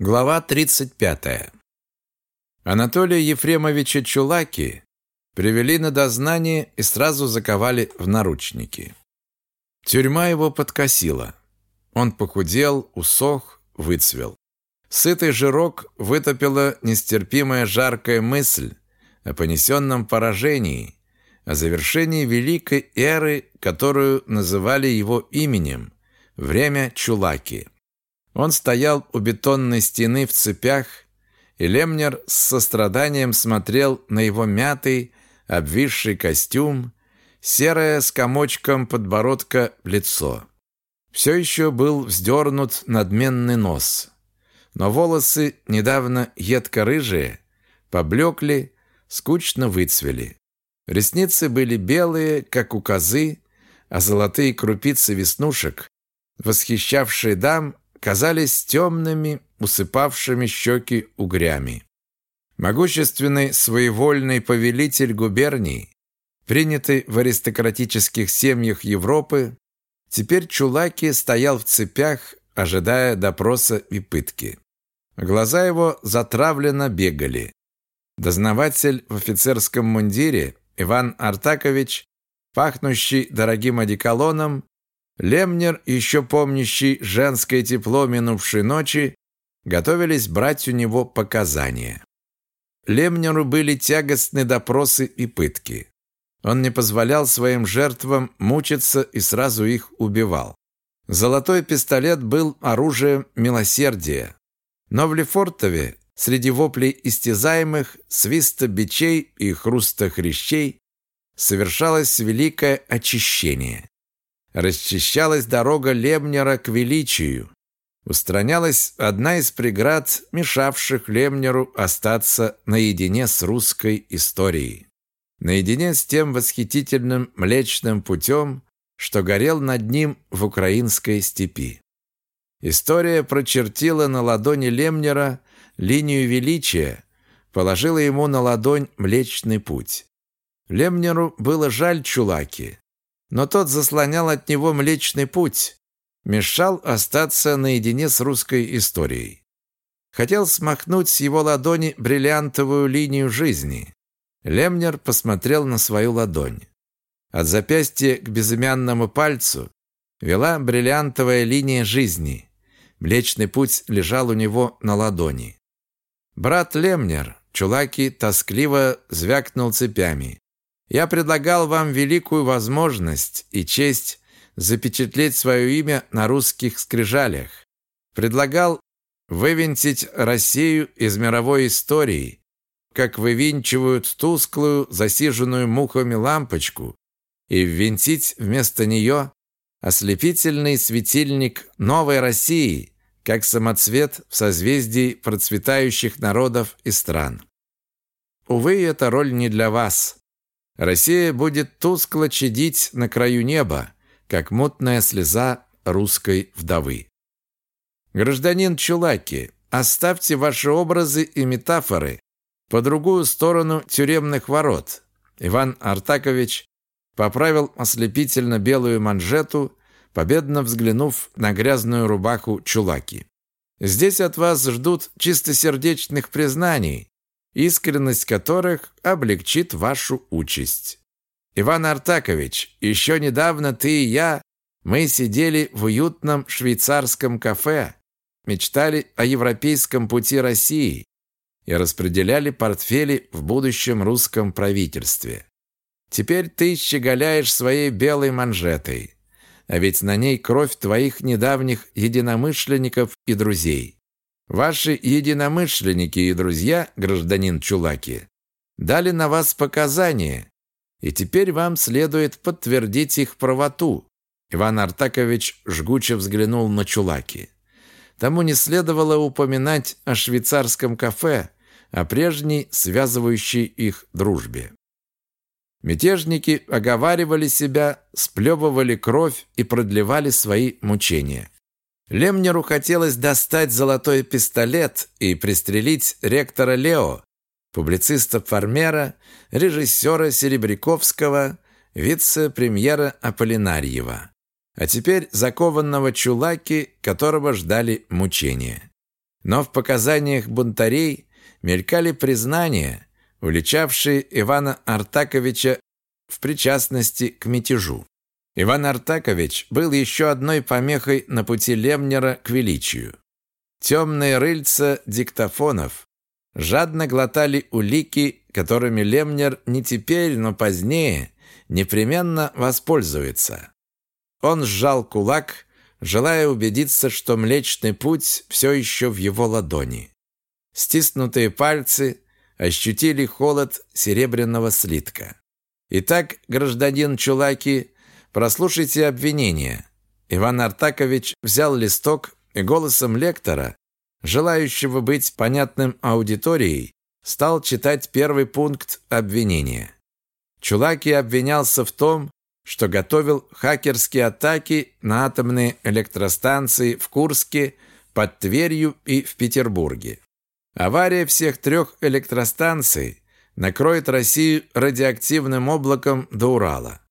Глава 35. Анатолия Ефремовича Чулаки привели на дознание и сразу заковали в наручники. Тюрьма его подкосила. Он похудел, усох, выцвел. Сытый жирок вытопила нестерпимая жаркая мысль о понесенном поражении, о завершении великой эры, которую называли его именем – время Чулаки. Он стоял у бетонной стены в цепях, и Лемнер с состраданием смотрел на его мятый, обвисший костюм, серое с комочком подбородка лицо. Все еще был вздернут надменный нос. Но волосы, недавно едко-рыжие, поблекли, скучно выцвели. Ресницы были белые, как у козы, а золотые крупицы веснушек, восхищавшие дам, казались темными, усыпавшими щеки угрями. Могущественный своевольный повелитель губерний, принятый в аристократических семьях Европы, теперь Чулаки стоял в цепях, ожидая допроса и пытки. Глаза его затравленно бегали. Дознаватель в офицерском мундире Иван Артакович, пахнущий дорогим одеколоном, Лемнер, еще помнящий женское тепло минувшей ночи, готовились брать у него показания. Лемнеру были тягостны допросы и пытки. Он не позволял своим жертвам мучиться и сразу их убивал. Золотой пистолет был оружием милосердия. Но в Лефортове, среди воплей истязаемых, свиста бичей и хруста хрящей, совершалось великое очищение. Расчищалась дорога Лемнера к величию. Устранялась одна из преград, мешавших Лемнеру остаться наедине с русской историей. Наедине с тем восхитительным Млечным путем, что горел над ним в украинской степи. История прочертила на ладони Лемнера линию величия, положила ему на ладонь Млечный путь. Лемнеру было жаль Чулаки но тот заслонял от него Млечный Путь, мешал остаться наедине с русской историей. Хотел смахнуть с его ладони бриллиантовую линию жизни. Лемнер посмотрел на свою ладонь. От запястья к безымянному пальцу вела бриллиантовая линия жизни. Млечный путь лежал у него на ладони. Брат Лемнер, Чулаки, тоскливо звякнул цепями. Я предлагал вам великую возможность и честь запечатлеть свое имя на русских скрижалях. Предлагал вывинтить Россию из мировой истории, как вывинчивают тусклую, засиженную мухами лампочку, и ввинтить вместо нее ослепительный светильник новой России, как самоцвет в созвездии процветающих народов и стран. Увы, эта роль не для вас. Россия будет тускло чадить на краю неба, как мутная слеза русской вдовы. Гражданин Чулаки, оставьте ваши образы и метафоры по другую сторону тюремных ворот. Иван Артакович поправил ослепительно белую манжету, победно взглянув на грязную рубаху Чулаки. Здесь от вас ждут чистосердечных признаний, искренность которых облегчит вашу участь. Иван Артакович, еще недавно ты и я, мы сидели в уютном швейцарском кафе, мечтали о европейском пути России и распределяли портфели в будущем русском правительстве. Теперь ты щеголяешь своей белой манжетой, а ведь на ней кровь твоих недавних единомышленников и друзей. Ваши единомышленники и друзья, гражданин Чулаки, дали на вас показания, и теперь вам следует подтвердить их правоту. Иван Артакович жгуче взглянул на Чулаки. Тому не следовало упоминать о швейцарском кафе, о прежней связывающей их дружбе. Мятежники оговаривали себя, сплевывали кровь и продлевали свои мучения. Лемнеру хотелось достать золотой пистолет и пристрелить ректора Лео, публициста Фармера, режиссера Серебряковского, вице-премьера Аполлинарьева. А теперь закованного Чулаки, которого ждали мучения. Но в показаниях бунтарей мелькали признания, уличавшие Ивана Артаковича в причастности к мятежу. Иван Артакович был еще одной помехой на пути Лемнера к величию. Темные рыльца диктофонов жадно глотали улики, которыми Лемнер не теперь, но позднее непременно воспользуется. Он сжал кулак, желая убедиться, что Млечный Путь все еще в его ладони. Стиснутые пальцы ощутили холод серебряного слитка. Итак, гражданин Чулаки, прослушайте обвинение. Иван Артакович взял листок и голосом лектора, желающего быть понятным аудиторией, стал читать первый пункт обвинения. Чулаки обвинялся в том, что готовил хакерские атаки на атомные электростанции в Курске, под Тверью и в Петербурге. Авария всех трех электростанций накроет Россию радиоактивным облаком до Урала.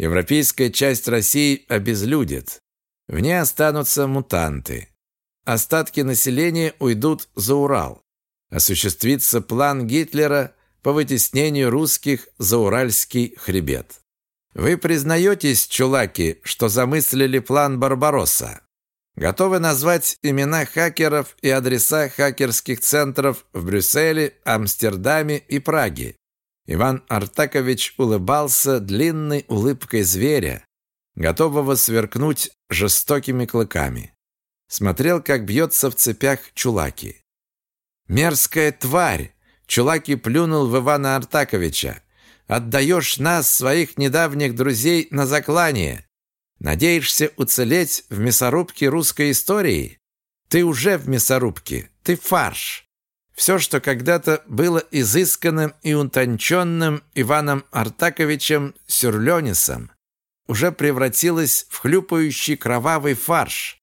Европейская часть России обезлюдит. В ней останутся мутанты. Остатки населения уйдут за Урал. Осуществится план Гитлера по вытеснению русских за Уральский хребет. Вы признаетесь, чулаки, что замыслили план Барбаросса? Готовы назвать имена хакеров и адреса хакерских центров в Брюсселе, Амстердаме и Праге. Иван Артакович улыбался длинной улыбкой зверя, готового сверкнуть жестокими клыками. Смотрел, как бьется в цепях Чулаки. «Мерзкая тварь!» Чулаки плюнул в Ивана Артаковича. «Отдаешь нас, своих недавних друзей, на заклание. Надеешься уцелеть в мясорубке русской истории? Ты уже в мясорубке, ты фарш. Все, что когда-то было изысканным и утонченным Иваном Артаковичем Сюрленисом, уже превратилось в хлюпающий кровавый фарш.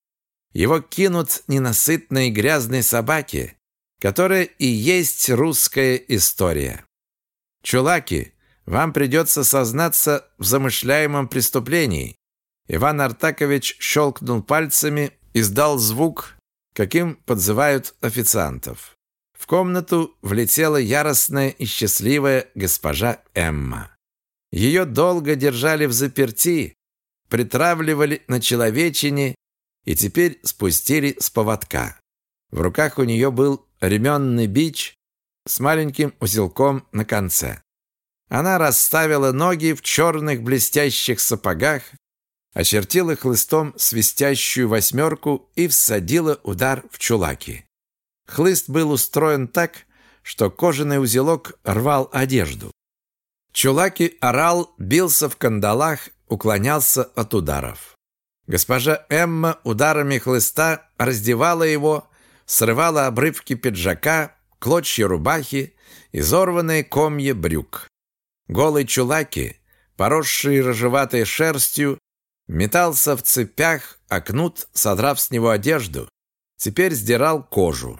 Его кинут ненасытные грязные собаки, которая и есть русская история. Чулаки, вам придется сознаться в замышляемом преступлении, Иван Артакович щелкнул пальцами, и издал звук, каким подзывают официантов. В комнату влетела яростная и счастливая госпожа Эмма. Ее долго держали в заперти, притравливали на человечине и теперь спустили с поводка. В руках у нее был ременный бич с маленьким узелком на конце. Она расставила ноги в черных блестящих сапогах очертила хлыстом свистящую восьмерку и всадила удар в чулаки. Хлыст был устроен так, что кожаный узелок рвал одежду. Чулаки орал, бился в кандалах, уклонялся от ударов. Госпожа Эмма ударами хлыста раздевала его, срывала обрывки пиджака, клочья рубахи, изорванные комья брюк. Голый чулаки, поросший рыжеватой шерстью, Метался в цепях, а кнут, содрав с него одежду, теперь сдирал кожу.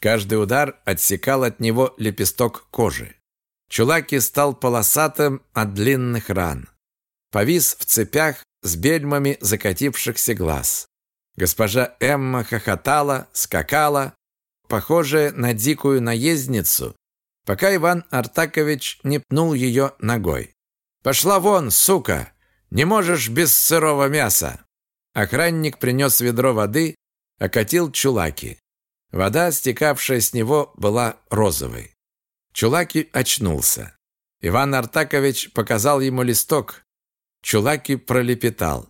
Каждый удар отсекал от него лепесток кожи. Чулаки стал полосатым от длинных ран. Повис в цепях с бельмами закатившихся глаз. Госпожа Эмма хохотала, скакала, похожая на дикую наездницу, пока Иван Артакович не пнул ее ногой. «Пошла вон, сука!» Не можешь без сырого мяса. Охранник принес ведро воды, окатил Чулаки. Вода, стекавшая с него, была розовой. Чулаки очнулся. Иван Артакович показал ему листок. Чулаки пролепетал.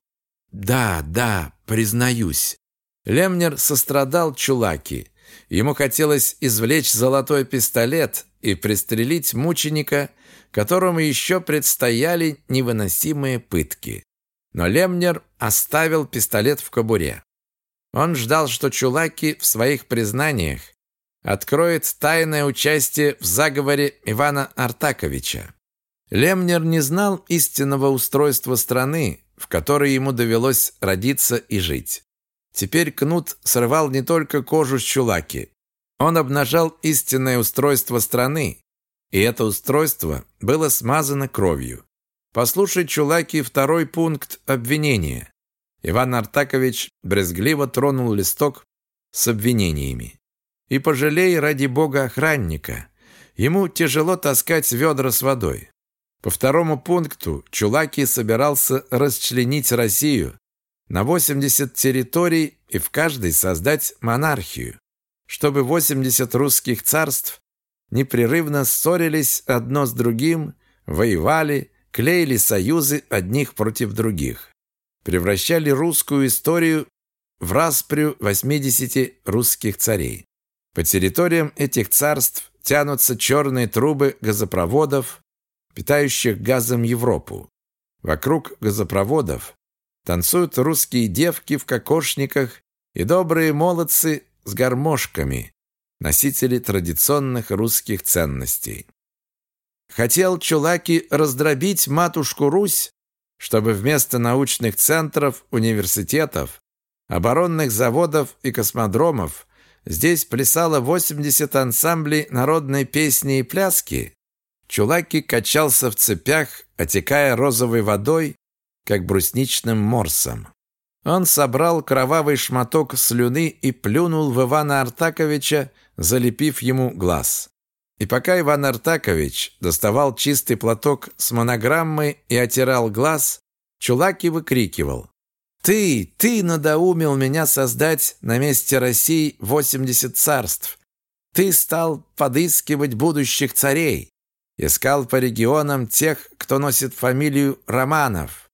«Да, да, признаюсь». Лемнер сострадал Чулаки. Ему хотелось извлечь золотой пистолет и пристрелить мученика, которому еще предстояли невыносимые пытки. Но Лемнер оставил пистолет в кобуре. Он ждал, что Чулаки в своих признаниях откроет тайное участие в заговоре Ивана Артаковича. Лемнер не знал истинного устройства страны, в которой ему довелось родиться и жить. Теперь Кнут срывал не только кожу с Чулаки. Он обнажал истинное устройство страны, и это устройство было смазано кровью. Послушай, Чулаки, второй пункт обвинения. Иван Артакович брезгливо тронул листок с обвинениями. и пожалей ради бога охранника. Ему тяжело таскать ведра с водой. По второму пункту Чулаки собирался расчленить Россию на 80 территорий и в каждой создать монархию, чтобы 80 русских царств непрерывно ссорились одно с другим, воевали, клеили союзы одних против других, превращали русскую историю в распрю 80 русских царей. По территориям этих царств тянутся черные трубы газопроводов, питающих газом Европу. Вокруг газопроводов танцуют русские девки в кокошниках и добрые молодцы с гармошками, носители традиционных русских ценностей. Хотел Чулаки раздробить матушку Русь, чтобы вместо научных центров, университетов, оборонных заводов и космодромов здесь плясало 80 ансамблей народной песни и пляски. Чулаки качался в цепях, отекая розовой водой, как брусничным морсом. Он собрал кровавый шматок слюны и плюнул в Ивана Артаковича, залепив ему глаз. И пока Иван Артакович доставал чистый платок с монограммой и отирал глаз, Чулаки выкрикивал «Ты, ты надоумил меня создать на месте России 80 царств. Ты стал подыскивать будущих царей. Искал по регионам тех, кто носит фамилию Романов.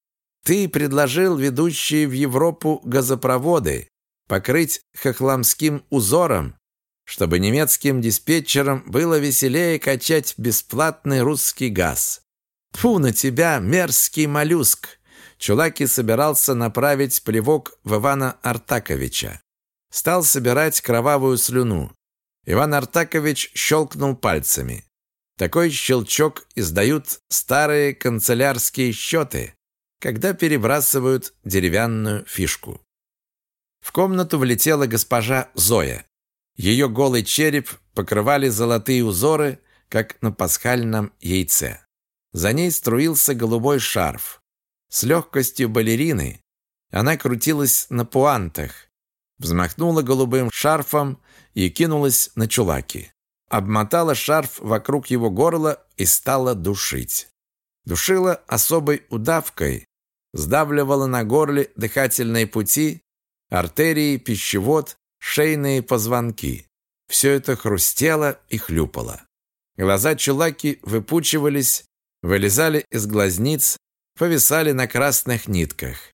Ты предложил ведущие в Европу газопроводы покрыть хохламским узором, чтобы немецким диспетчерам было веселее качать бесплатный русский газ. Фу на тебя, мерзкий моллюск! Чулаки собирался направить плевок в Ивана Артаковича. Стал собирать кровавую слюну. Иван Артакович щелкнул пальцами. Такой щелчок издают старые канцелярские счеты, когда перебрасывают деревянную фишку. В комнату влетела госпожа Зоя. Ее голый череп покрывали золотые узоры, как на пасхальном яйце. За ней струился голубой шарф. С легкостью балерины она крутилась на пуантах, взмахнула голубым шарфом и кинулась на чулаки. Обмотала шарф вокруг его горла и стала душить. Душила особой удавкой, сдавливала на горле дыхательные пути, артерии, пищевод, шейные позвонки. Все это хрустело и хлюпало. Глаза Чулаки выпучивались, вылезали из глазниц, повисали на красных нитках.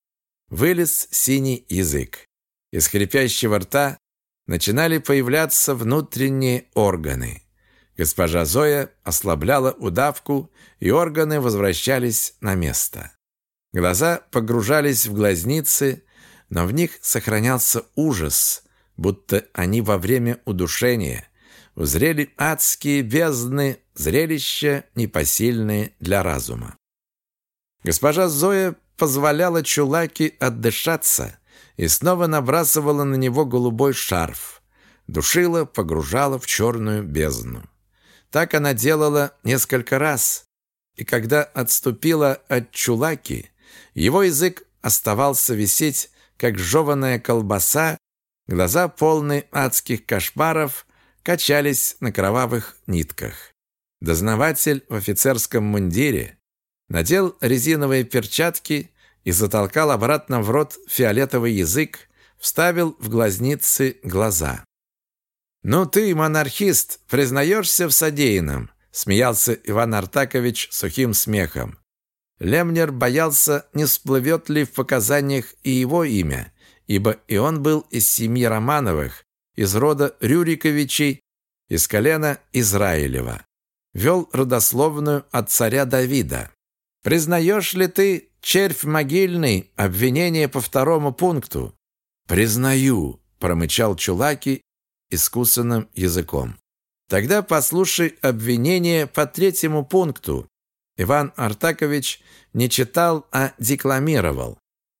Вылез синий язык. Из хрипящего рта начинали появляться внутренние органы. Госпожа Зоя ослабляла удавку, и органы возвращались на место. Глаза погружались в глазницы, но в них сохранялся ужас, будто они во время удушения узрели адские бездны, зрелища непосильные для разума. Госпожа Зоя позволяла Чулаке отдышаться и снова набрасывала на него голубой шарф, душила, погружала в черную бездну. Так она делала несколько раз, и когда отступила от Чулаки, его язык оставался висеть, как жеваная колбаса, глаза, полные адских кошмаров, качались на кровавых нитках. Дознаватель в офицерском мундире надел резиновые перчатки и затолкал обратно в рот фиолетовый язык, вставил в глазницы глаза. «Ну ты, монархист, признаешься в содеянном?» смеялся Иван Артакович сухим смехом. Лемнер боялся, не всплывет ли в показаниях и его имя, ибо и он был из семьи Романовых, из рода Рюриковичей, из колена Израилева. Вел родословную от царя Давида. «Признаешь ли ты, червь могильный, обвинение по второму пункту?» «Признаю», — промычал Чулаки искусанным языком. «Тогда послушай обвинение по третьему пункту», Иван Артакович не читал, а декламировал.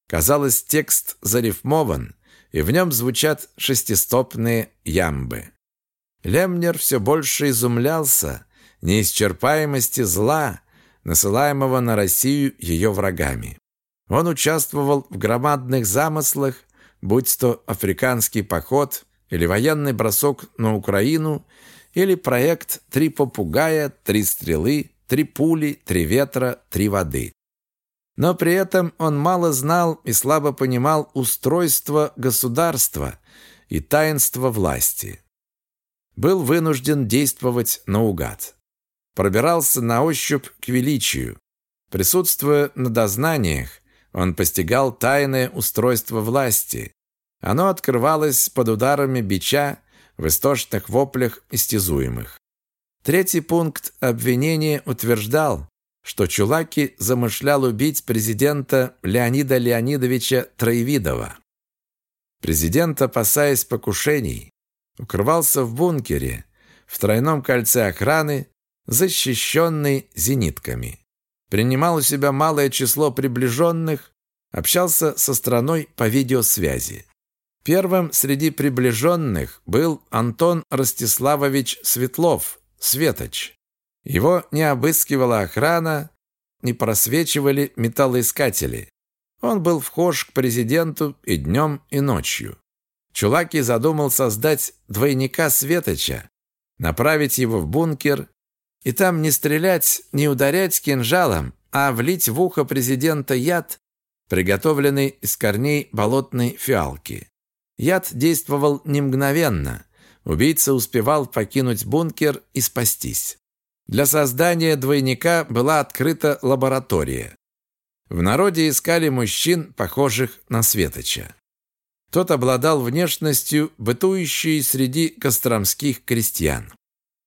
Казалось, текст зарифмован, и в нем звучат шестистопные ямбы. Лемнер все больше изумлялся неисчерпаемости зла, насылаемого на Россию ее врагами. Он участвовал в громадных замыслах, будь то африканский поход или военный бросок на Украину, или проект «Три попугая, три стрелы, три пули, три ветра, три воды». Но при этом он мало знал и слабо понимал устройство государства и таинство власти. Был вынужден действовать наугад. Пробирался на ощупь к величию. Присутствуя на дознаниях, он постигал тайное устройство власти. Оно открывалось под ударами бича в истошных воплях истязуемых. Третий пункт обвинения утверждал, что Чулаки замышлял убить президента Леонида Леонидовича Троевидова. Президент, опасаясь покушений, укрывался в бункере в тройном кольце охраны, защищенный зенитками. Принимал у себя малое число приближенных, общался со страной по видеосвязи. Первым среди приближенных был Антон Ростиславович Светлов, Светоч. Его не обыскивала охрана, не просвечивали металлоискатели. Он был вхож к президенту и днем, и ночью. Чулаки задумал создать двойника Светоча, направить его в бункер и там не стрелять, не ударять кинжалом, а влить в ухо президента яд, приготовленный из корней болотной фиалки. Яд действовал не мгновенно. Убийца успевал покинуть бункер и спастись. Для создания двойника была открыта лаборатория. В народе искали мужчин, похожих на Светоча. Тот обладал внешностью, бытующей среди костромских крестьян.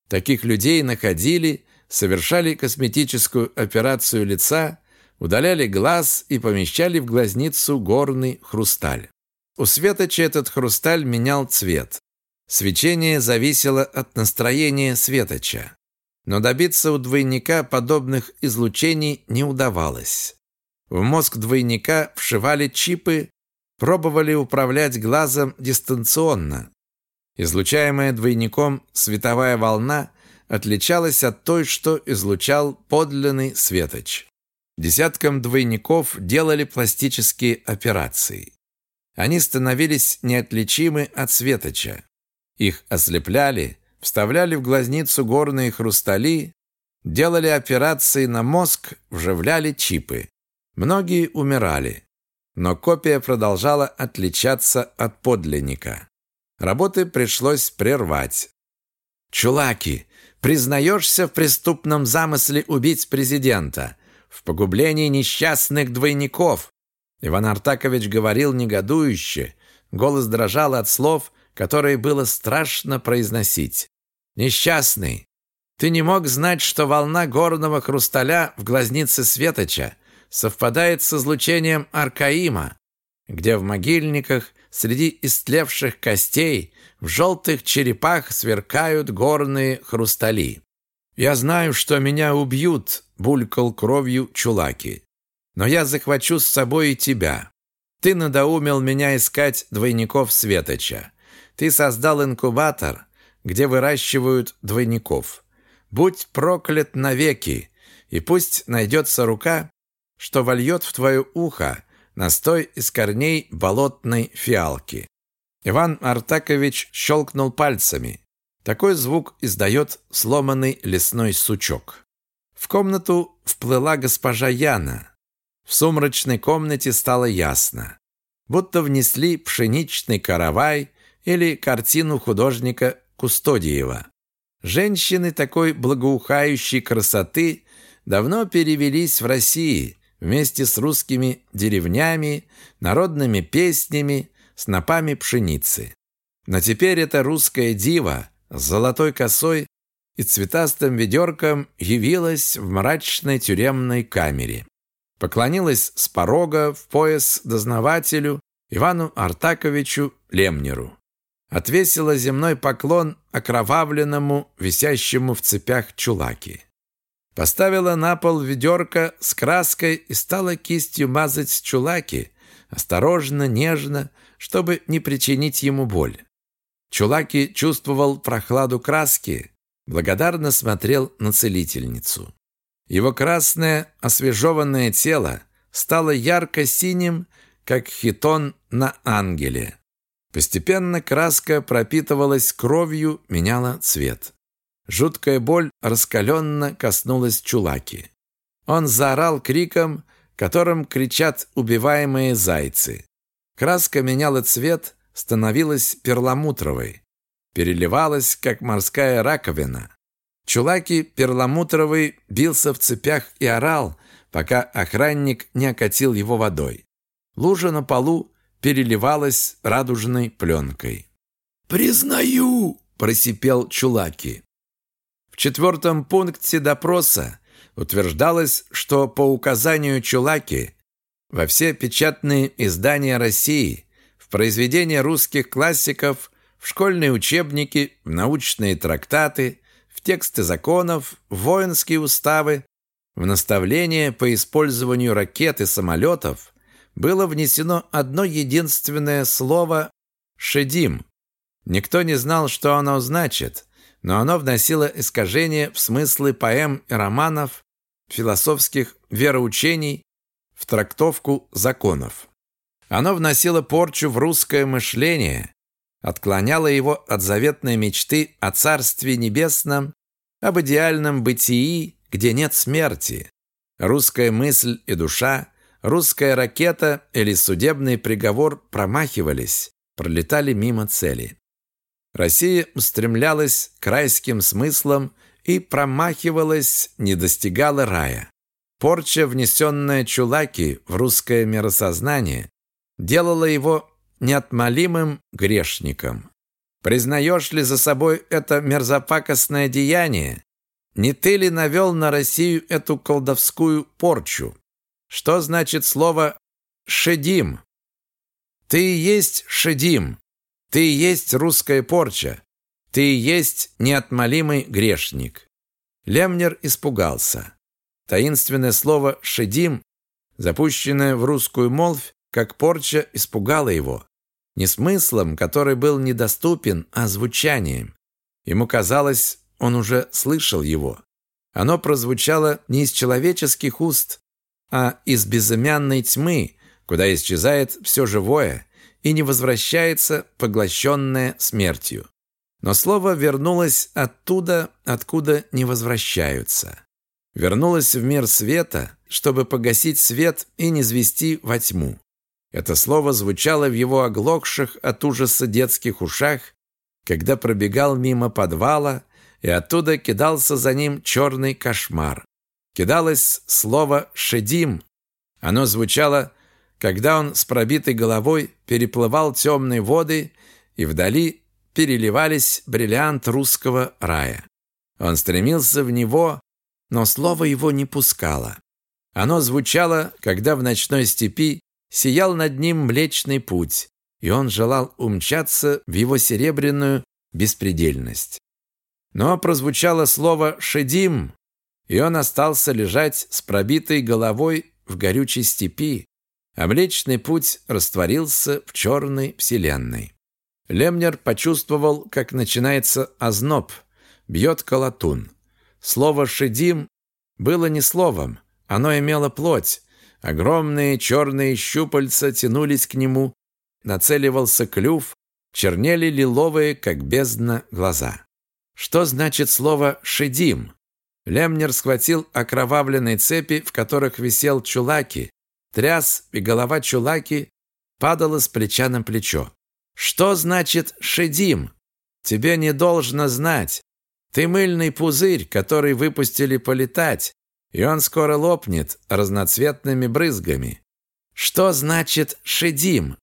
Таких людей находили, совершали косметическую операцию лица, удаляли глаз и помещали в глазницу горный хрусталь. У Светоча этот хрусталь менял цвет. Свечение зависело от настроения Светоча. Но добиться у двойника подобных излучений не удавалось. В мозг двойника вшивали чипы, пробовали управлять глазом дистанционно. Излучаемая двойником световая волна отличалась от той, что излучал подлинный светоч. Десяткам двойников делали пластические операции. Они становились неотличимы от светоча. Их ослепляли, вставляли в глазницу горные хрустали, делали операции на мозг, вживляли чипы. Многие умирали, но копия продолжала отличаться от подлинника. Работы пришлось прервать. «Чулаки, признаешься в преступном замысле убить президента, в погублении несчастных двойников?» Иван Артакович говорил негодующе, голос дрожал от слов, которые было страшно произносить. Несчастный, ты не мог знать, что волна горного хрусталя в глазнице Светоча совпадает с излучением Аркаима, где в могильниках среди истлевших костей в желтых черепах сверкают горные хрустали. «Я знаю, что меня убьют», — булькал кровью Чулаки. «Но я захвачу с собой и тебя. Ты надоумил меня искать двойников Светоча. Ты создал инкубатор, где выращивают двойников. Будь проклят навеки, и пусть найдется рука, что вольет в твое ухо настой из корней болотной фиалки. Иван Артакович щелкнул пальцами. Такой звук издает сломанный лесной сучок. В комнату вплыла госпожа Яна. В сумрачной комнате стало ясно. Будто внесли пшеничный каравай или картину художника Кустодиева. Женщины такой благоухающей красоты давно перевелись в России вместе с русскими деревнями, народными песнями, снопами пшеницы. Но теперь эта русская дива с золотой косой и цветастым ведерком явилась в мрачной тюремной камере. Поклонилась с порога в пояс дознавателю Ивану Артаковичу Лемнеру отвесила земной поклон окровавленному, висящему в цепях чулаки. Поставила на пол ведерко с краской и стала кистью мазать чулаки, осторожно, нежно, чтобы не причинить ему боль. Чулаки чувствовал прохладу краски, благодарно смотрел на целительницу. Его красное, освежеванное тело стало ярко-синим, как хитон на ангеле. Постепенно краска пропитывалась кровью, меняла цвет. Жуткая боль раскаленно коснулась Чулаки. Он заорал криком, которым кричат убиваемые зайцы. Краска меняла цвет, становилась перламутровой, переливалась, как морская раковина. Чулаки перламутровый бился в цепях и орал, пока охранник не окатил его водой. Лужа на полу переливалась радужной пленкой. «Признаю!» – просипел Чулаки. В четвертом пункте допроса утверждалось, что по указанию Чулаки во все печатные издания России, в произведения русских классиков, в школьные учебники, в научные трактаты, в тексты законов, в воинские уставы, в наставления по использованию ракет и самолетов было внесено одно единственное слово «шедим». Никто не знал, что оно значит, но оно вносило искажение в смыслы поэм и романов, философских вероучений, в трактовку законов. Оно вносило порчу в русское мышление, отклоняло его от заветной мечты о Царстве Небесном, об идеальном бытии, где нет смерти. Русская мысль и душа, русская ракета или судебный приговор промахивались, пролетали мимо цели. Россия устремлялась к райским смыслам и промахивалась, не достигала рая. Порча, внесенная Чулаки в русское миросознание, делала его неотмолимым грешником. Признаешь ли за собой это мерзопакостное деяние? Не ты ли навел на Россию эту колдовскую порчу? Что значит слово «шедим»? Ты есть шедим. Ты есть русская порча. Ты есть неотмолимый грешник. Лемнер испугался. Таинственное слово «шедим», запущенное в русскую молвь, как порча, испугало его. Не смыслом, который был недоступен, а звучанием. Ему казалось, он уже слышал его. Оно прозвучало не из человеческих уст, а из безымянной тьмы, куда исчезает все живое, и не возвращается, поглощенное смертью. Но слово вернулось оттуда, откуда не возвращаются. Вернулось в мир света, чтобы погасить свет и не звести во тьму. Это слово звучало в его оглохших от ужаса детских ушах, когда пробегал мимо подвала, и оттуда кидался за ним черный кошмар. Кидалось слово «шедим». Оно звучало когда он с пробитой головой переплывал темные воды, и вдали переливались бриллиант русского рая. Он стремился в него, но слово его не пускало. Оно звучало, когда в ночной степи сиял над ним Млечный Путь, и он желал умчаться в его серебряную беспредельность. Но прозвучало слово «шедим», и он остался лежать с пробитой головой в горючей степи, а Млечный Путь растворился в черной вселенной. Лемнер почувствовал, как начинается озноб, бьет колотун. Слово «шедим» было не словом, оно имело плоть. Огромные черные щупальца тянулись к нему, нацеливался клюв, чернели лиловые, как бездна, глаза. Что значит слово «шедим»? Лемнер схватил окровавленные цепи, в которых висел чулаки, тряс, и голова Чулаки падала с плеча на плечо. «Что значит «шедим»? Тебе не должно знать. Ты мыльный пузырь, который выпустили полетать, и он скоро лопнет разноцветными брызгами. Что значит «шедим»?»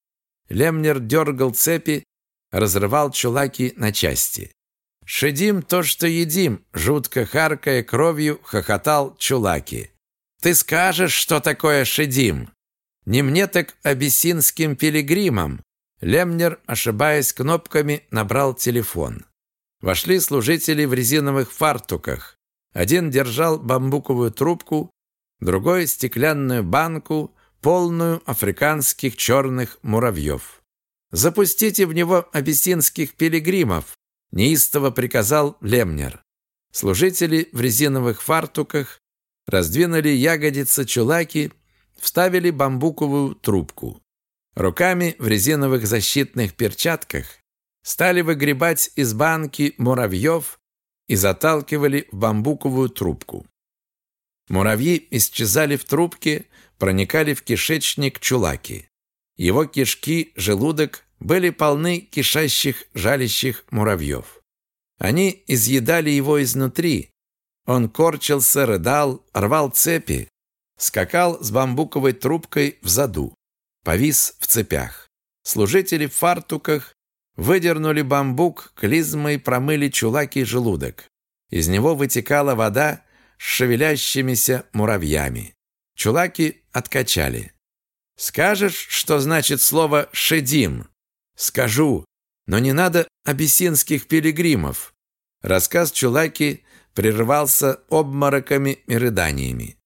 Лемнер дергал цепи, разрывал чулаки на части. «Шедим то, что едим», жутко харкая кровью, хохотал чулаки. Ты скажешь, что такое шедим? Не мне так абиссинским пилигримам. Лемнер, ошибаясь кнопками, набрал телефон. Вошли служители в резиновых фартуках. Один держал бамбуковую трубку, другой стеклянную банку, полную африканских черных муравьев. Запустите в него абиссинских пилигримов, неистово приказал Лемнер. Служители в резиновых фартуках раздвинули ягодицы чулаки, вставили бамбуковую трубку. руками в резиновых защитных перчатках стали выгребать из банки муравьев и заталкивали в бамбуковую трубку. Муравьи исчезали в трубке, проникали в кишечник чулаки. Его кишки, желудок были полны кишащих, жалящих муравьев. Они изъедали его изнутри. Он корчился, рыдал, рвал цепи, скакал с бамбуковой трубкой в заду, повис в цепях. Служители в фартуках выдернули бамбук, клизмой промыли чулаки желудок. Из него вытекала вода с шевелящимися муравьями. Чулаки откачали. «Скажешь, что значит слово «шедим»?» «Скажу, но не надо абиссинских пилигримов». Рассказ Чулаки прервался обмороками и рыданиями.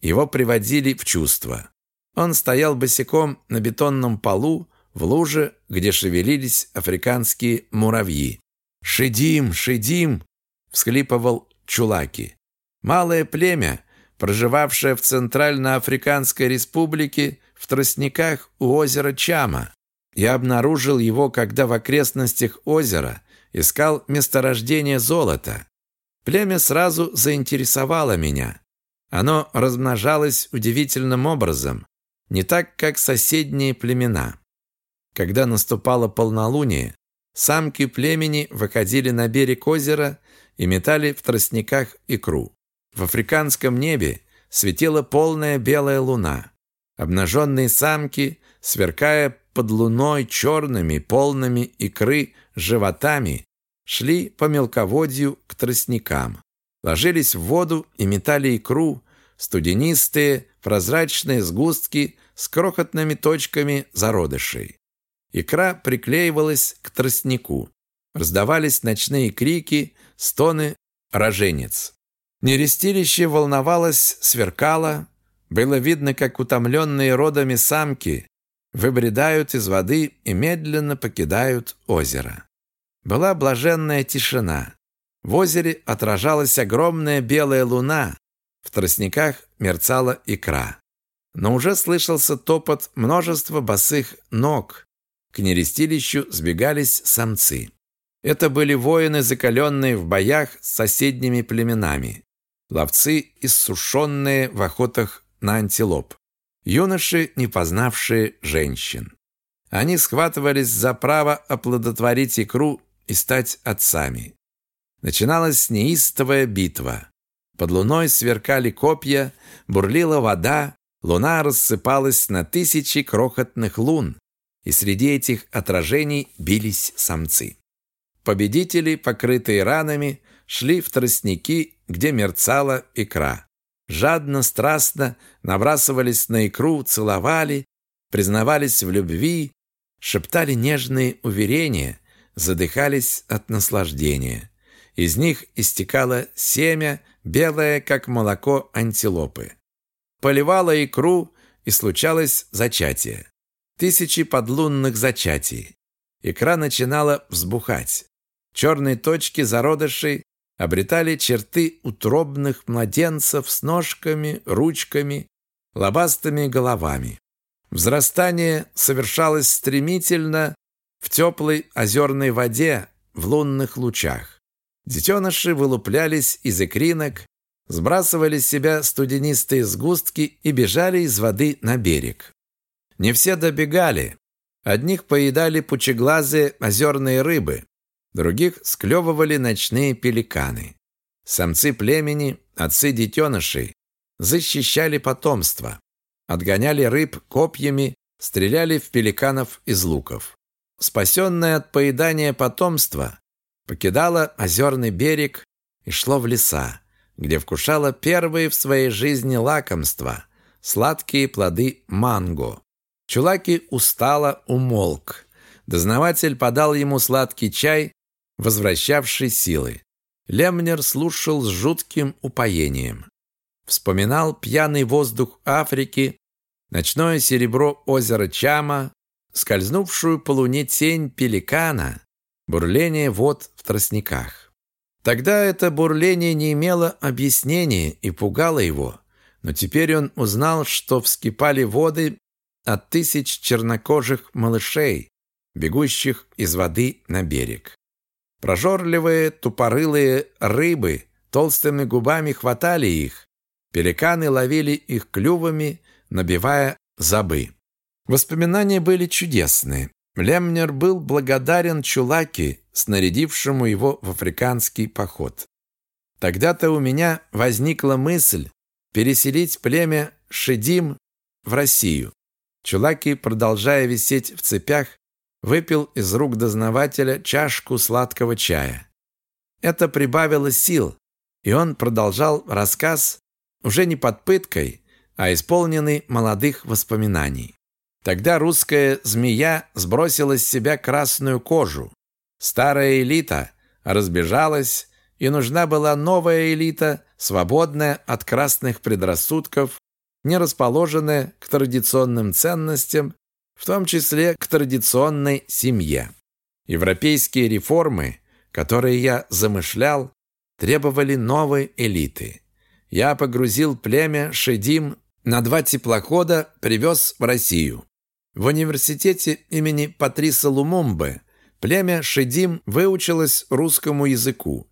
Его приводили в чувство. Он стоял босиком на бетонном полу в луже, где шевелились африканские муравьи. «Шедим, шедим!» – всхлипывал Чулаки. Малое племя, проживавшее в Центральноафриканской республике в тростниках у озера Чама. Я обнаружил его, когда в окрестностях озера искал месторождение золота. Племя сразу заинтересовало меня. Оно размножалось удивительным образом, не так, как соседние племена. Когда наступало полнолуние, самки племени выходили на берег озера и метали в тростниках икру. В африканском небе светила полная белая луна. Обнаженные самки, сверкая под луной черными, полными икры животами, шли по мелководью к тростникам. Ложились в воду и метали икру, студенистые, прозрачные сгустки с крохотными точками зародышей. Икра приклеивалась к тростнику. Раздавались ночные крики, стоны роженец. Нерестилище волновалось, сверкало. Было видно, как утомленные родами самки выбредают из воды и медленно покидают озеро. Была блаженная тишина. В озере отражалась огромная белая луна, в тростниках мерцала икра. Но уже слышался топот множества босых ног. К нерестилищу сбегались самцы. Это были воины, закаленные в боях с соседними племенами ловцы, иссушенные в охотах на антилоп, юноши, не познавшие женщин. Они схватывались за право оплодотворить икру и стать отцами. Начиналась неистовая битва. Под луной сверкали копья, бурлила вода, луна рассыпалась на тысячи крохотных лун, и среди этих отражений бились самцы. Победители, покрытые ранами, шли в тростники, где мерцала икра. Жадно, страстно набрасывались на икру, целовали, признавались в любви, шептали нежные уверения, задыхались от наслаждения. Из них истекало семя, белое, как молоко антилопы. Поливало икру, и случалось зачатие. Тысячи подлунных зачатий. Икра начинала взбухать. Черные точки зародышей обретали черты утробных младенцев с ножками, ручками, лобастыми головами. Взрастание совершалось стремительно в теплой озерной воде в лунных лучах. Детеныши вылуплялись из икринок, сбрасывали с себя студенистые сгустки и бежали из воды на берег. Не все добегали. Одних поедали пучеглазые озерные рыбы, других склевывали ночные пеликаны. Самцы племени, отцы детенышей, защищали потомство, отгоняли рыб копьями, стреляли в пеликанов из луков. Спасенное от поедания потомство покидало озерный берег и шло в леса, где вкушало первые в своей жизни лакомства – сладкие плоды манго. Чулаки устало умолк. Дознаватель подал ему сладкий чай возвращавший силы. Лемнер слушал с жутким упоением. Вспоминал пьяный воздух Африки, ночное серебро озера Чама, скользнувшую по луне тень пеликана, бурление вод в тростниках. Тогда это бурление не имело объяснения и пугало его, но теперь он узнал, что вскипали воды от тысяч чернокожих малышей, бегущих из воды на берег. Прожорливые, тупорылые рыбы толстыми губами хватали их, пеликаны ловили их клювами, набивая забы. Воспоминания были чудесные. Лемнер был благодарен Чулаки, снарядившему его в африканский поход. Тогда-то у меня возникла мысль переселить племя Шедим в Россию. Чулаки, продолжая висеть в цепях, выпил из рук дознавателя чашку сладкого чая. Это прибавило сил, и он продолжал рассказ уже не под пыткой, а исполненный молодых воспоминаний. Тогда русская змея сбросила с себя красную кожу. Старая элита разбежалась, и нужна была новая элита, свободная от красных предрассудков, не расположенная к традиционным ценностям, в том числе к традиционной семье. Европейские реформы, которые я замышлял, требовали новой элиты. Я погрузил племя Шедим на два теплохода, привез в Россию. В университете имени Патриса Лумумбы племя Шедим выучилось русскому языку.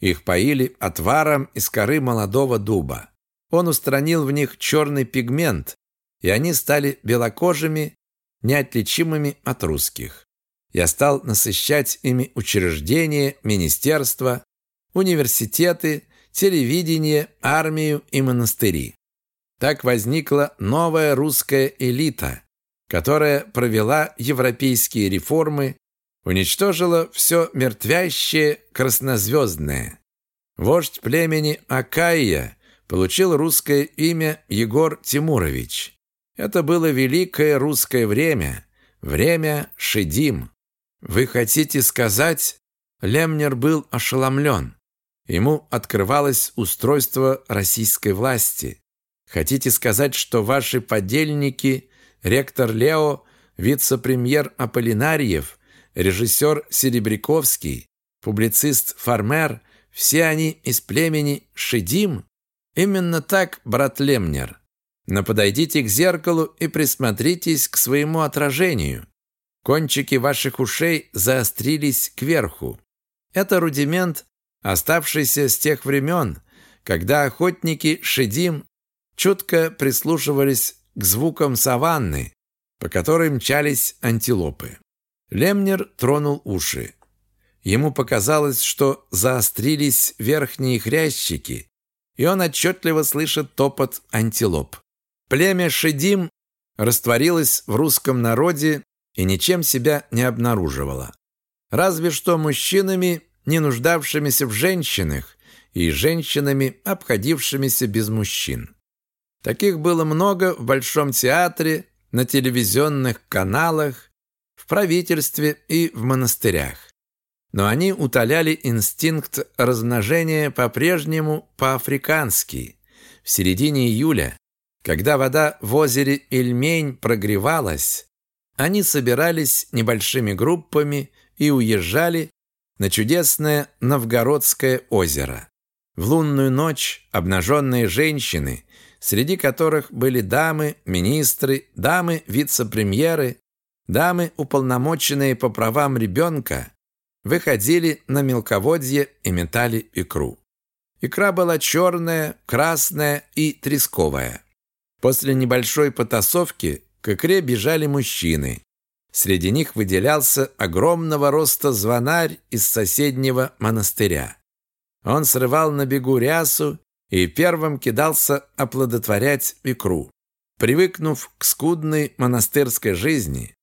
Их поили отваром из коры молодого дуба. Он устранил в них черный пигмент, и они стали белокожими, неотличимыми от русских. Я стал насыщать ими учреждения, министерства, университеты, телевидение, армию и монастыри. Так возникла новая русская элита, которая провела европейские реформы, уничтожила все мертвящее краснозвездное. Вождь племени Акаия получил русское имя Егор Тимурович. Это было великое русское время, время Шедим. Вы хотите сказать, Лемнер был ошеломлен. Ему открывалось устройство российской власти. Хотите сказать, что ваши подельники ректор Лео, вице-премьер Аполлинарьев, режиссер Серебряковский, публицист Фармер, все они из племени Шедим? Именно так, брат Лемнер. Но подойдите к зеркалу и присмотритесь к своему отражению. Кончики ваших ушей заострились кверху. Это рудимент, оставшийся с тех времен, когда охотники Шедим чутко прислушивались к звукам саванны, по которой мчались антилопы. Лемнер тронул уши. Ему показалось, что заострились верхние хрящики, и он отчетливо слышит топот антилоп. Племя Шедим растворилось в русском народе и ничем себя не обнаруживало. Разве что мужчинами, не нуждавшимися в женщинах, и женщинами, обходившимися без мужчин. Таких было много в Большом театре, на телевизионных каналах, в правительстве и в монастырях. Но они утоляли инстинкт размножения по-прежнему по-африкански. В середине июля, когда вода в озере Ильмень прогревалась, они собирались небольшими группами и уезжали на чудесное Новгородское озеро. В лунную ночь обнаженные женщины среди которых были дамы, министры, дамы, вице-премьеры, дамы, уполномоченные по правам ребенка, выходили на мелководье и метали икру. Икра была черная, красная и тресковая. После небольшой потасовки к икре бежали мужчины. Среди них выделялся огромного роста звонарь из соседнего монастыря. Он срывал на бегу рясу и первым кидался оплодотворять икру. Привыкнув к скудной монастырской жизни,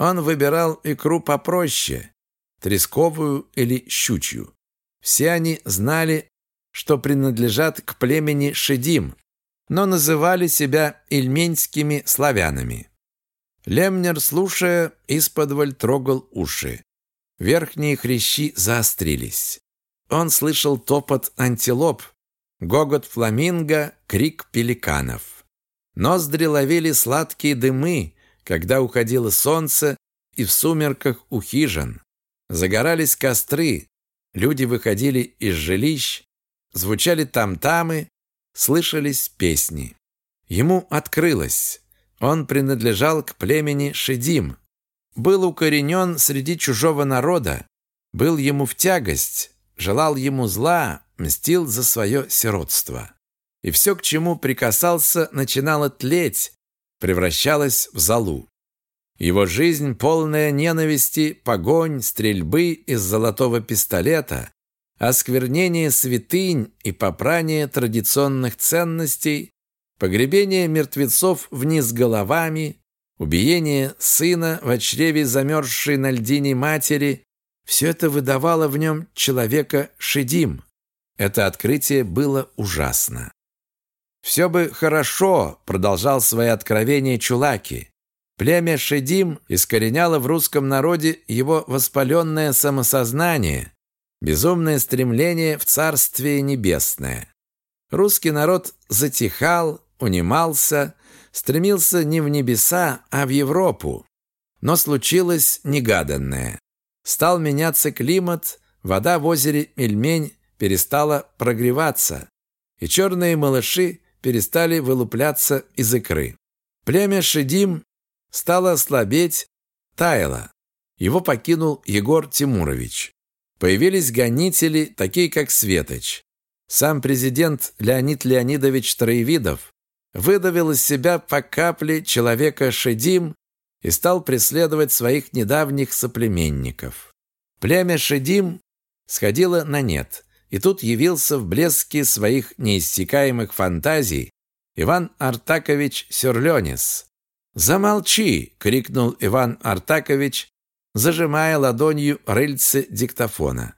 он выбирал икру попроще, тресковую или щучью. Все они знали, что принадлежат к племени Шедим, но называли себя ильменскими славянами. Лемнер, слушая, исподволь трогал уши. Верхние хрящи заострились. Он слышал топот антилоп, гогот фламинго, крик пеликанов. Ноздри ловили сладкие дымы, когда уходило солнце, и в сумерках у хижин. Загорались костры, люди выходили из жилищ, звучали там-тамы, слышались песни. Ему открылось. Он принадлежал к племени Шедим, был укоренен среди чужого народа, был ему в тягость, желал ему зла, мстил за свое сиротство. И все, к чему прикасался, начинало тлеть, превращалось в золу. Его жизнь, полная ненависти, погонь, стрельбы из золотого пистолета, осквернение святынь и попрание традиционных ценностей, погребение мертвецов вниз головами, убиение сына в чреве замерзшей на льдине матери – все это выдавало в нем человека Шедим. Это открытие было ужасно. «Все бы хорошо», – продолжал свои откровения Чулаки. Племя Шедим искореняло в русском народе его воспаленное самосознание, безумное стремление в Царствие Небесное. Русский народ затихал, унимался, стремился не в небеса, а в Европу. Но случилось негаданное. Стал меняться климат, вода в озере Мельмень перестала прогреваться, и черные малыши перестали вылупляться из икры. Племя Шедим стало слабеть, таяло. Его покинул Егор Тимурович. Появились гонители, такие как Светоч. Сам президент Леонид Леонидович Троевидов выдавил из себя по капле человека Шедим и стал преследовать своих недавних соплеменников. Племя Шедим сходило на нет, и тут явился в блеске своих неиссякаемых фантазий Иван Артакович Сюрленис. «Замолчи!» — крикнул Иван Артакович, зажимая ладонью рыльце диктофона.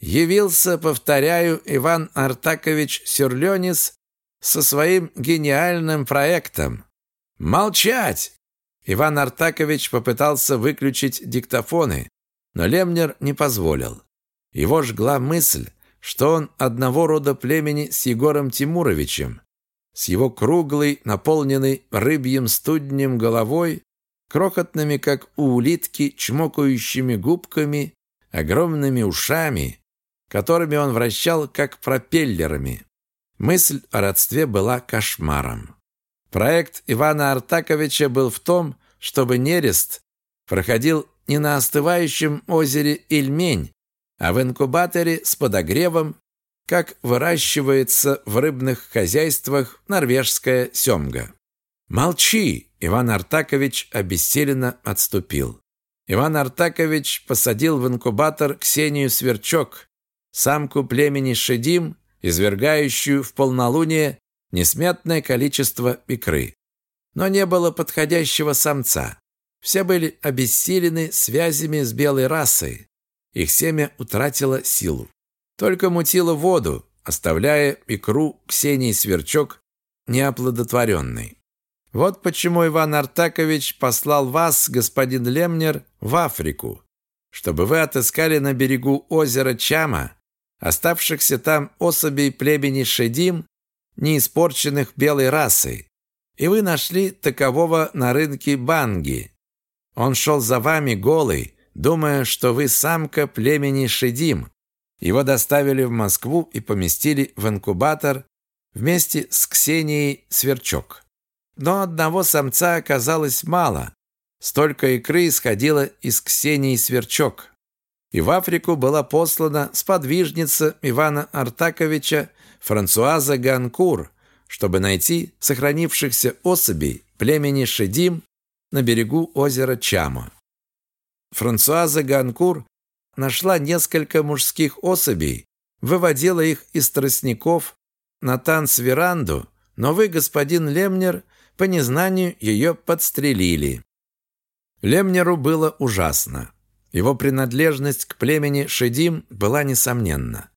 Явился, повторяю, Иван Артакович Сюрленис со своим гениальным проектом. «Молчать!» Иван Артакович попытался выключить диктофоны, но Лемнер не позволил. Его жгла мысль, что он одного рода племени с Егором Тимуровичем, с его круглой, наполненной рыбьим студнем головой, крохотными, как у улитки, чмокающими губками, огромными ушами, которыми он вращал, как пропеллерами. Мысль о родстве была кошмаром. Проект Ивана Артаковича был в том, чтобы нерест проходил не на остывающем озере Ильмень, а в инкубаторе с подогревом, как выращивается в рыбных хозяйствах норвежская семга. «Молчи!» – Иван Артакович обессиленно отступил. Иван Артакович посадил в инкубатор Ксению Сверчок, самку племени Шедим, извергающую в полнолуние несметное количество икры. Но не было подходящего самца. Все были обессилены связями с белой расой. Их семя утратило силу. Только мутило воду, оставляя икру Ксении Сверчок неоплодотворенной. Вот почему Иван Артакович послал вас, господин Лемнер, в Африку, чтобы вы отыскали на берегу озера Чама оставшихся там особей племени Шедим, не испорченных белой расой, и вы нашли такового на рынке Банги. Он шел за вами голый, думая, что вы самка племени Шедим. Его доставили в Москву и поместили в инкубатор вместе с Ксенией Сверчок. Но одного самца оказалось мало. Столько икры исходило из Ксении Сверчок. И в Африку была послана сподвижница Ивана Артаковича Франсуаза Ганкур, чтобы найти сохранившихся особей племени Шедим на берегу озера Чама. Франсуаза Ганкур нашла несколько мужских особей, выводила их из тростников на танц-веранду, но вы, господин Лемнер, по незнанию ее подстрелили. Лемнеру было ужасно. Его принадлежность к племени Шедим была несомненна.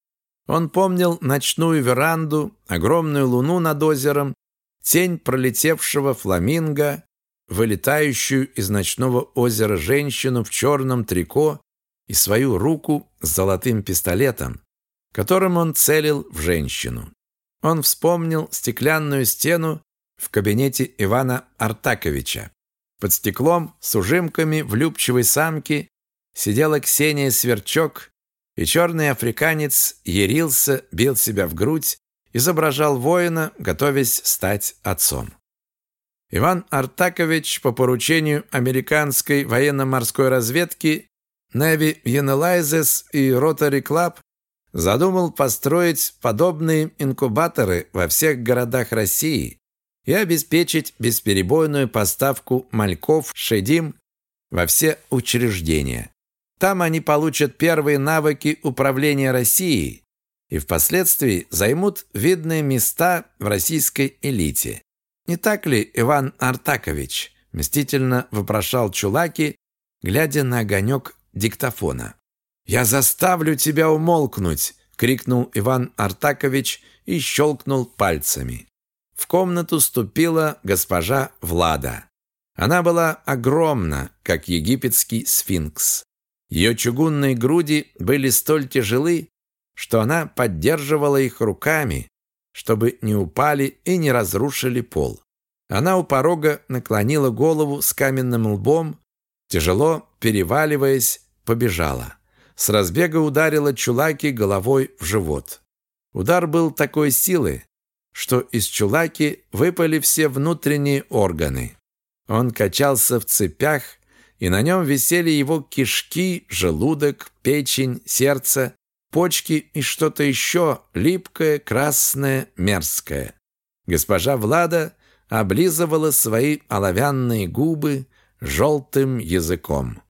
Он помнил ночную веранду, огромную луну над озером, тень пролетевшего фламинго, вылетающую из ночного озера женщину в черном трико и свою руку с золотым пистолетом, которым он целил в женщину. Он вспомнил стеклянную стену в кабинете Ивана Артаковича. Под стеклом с ужимками влюбчивой самки сидела Ксения Сверчок, и черный африканец ярился, бил себя в грудь, изображал воина, готовясь стать отцом. Иван Артакович по поручению американской военно-морской разведки Navy Analysis и Rotary Club задумал построить подобные инкубаторы во всех городах России и обеспечить бесперебойную поставку мальков, шедим во все учреждения. Там они получат первые навыки управления Россией и впоследствии займут видные места в российской элите. «Не так ли, Иван Артакович?» – мстительно вопрошал Чулаки, глядя на огонек диктофона. «Я заставлю тебя умолкнуть!» – крикнул Иван Артакович и щелкнул пальцами. В комнату ступила госпожа Влада. Она была огромна, как египетский сфинкс. Ее чугунные груди были столь тяжелы, что она поддерживала их руками, чтобы не упали и не разрушили пол. Она у порога наклонила голову с каменным лбом, тяжело переваливаясь, побежала. С разбега ударила Чулаки головой в живот. Удар был такой силы, что из Чулаки выпали все внутренние органы. Он качался в цепях, и на нем висели его кишки, желудок, печень, сердце, почки и что-то еще липкое, красное, мерзкое. Госпожа Влада облизывала свои оловянные губы желтым языком.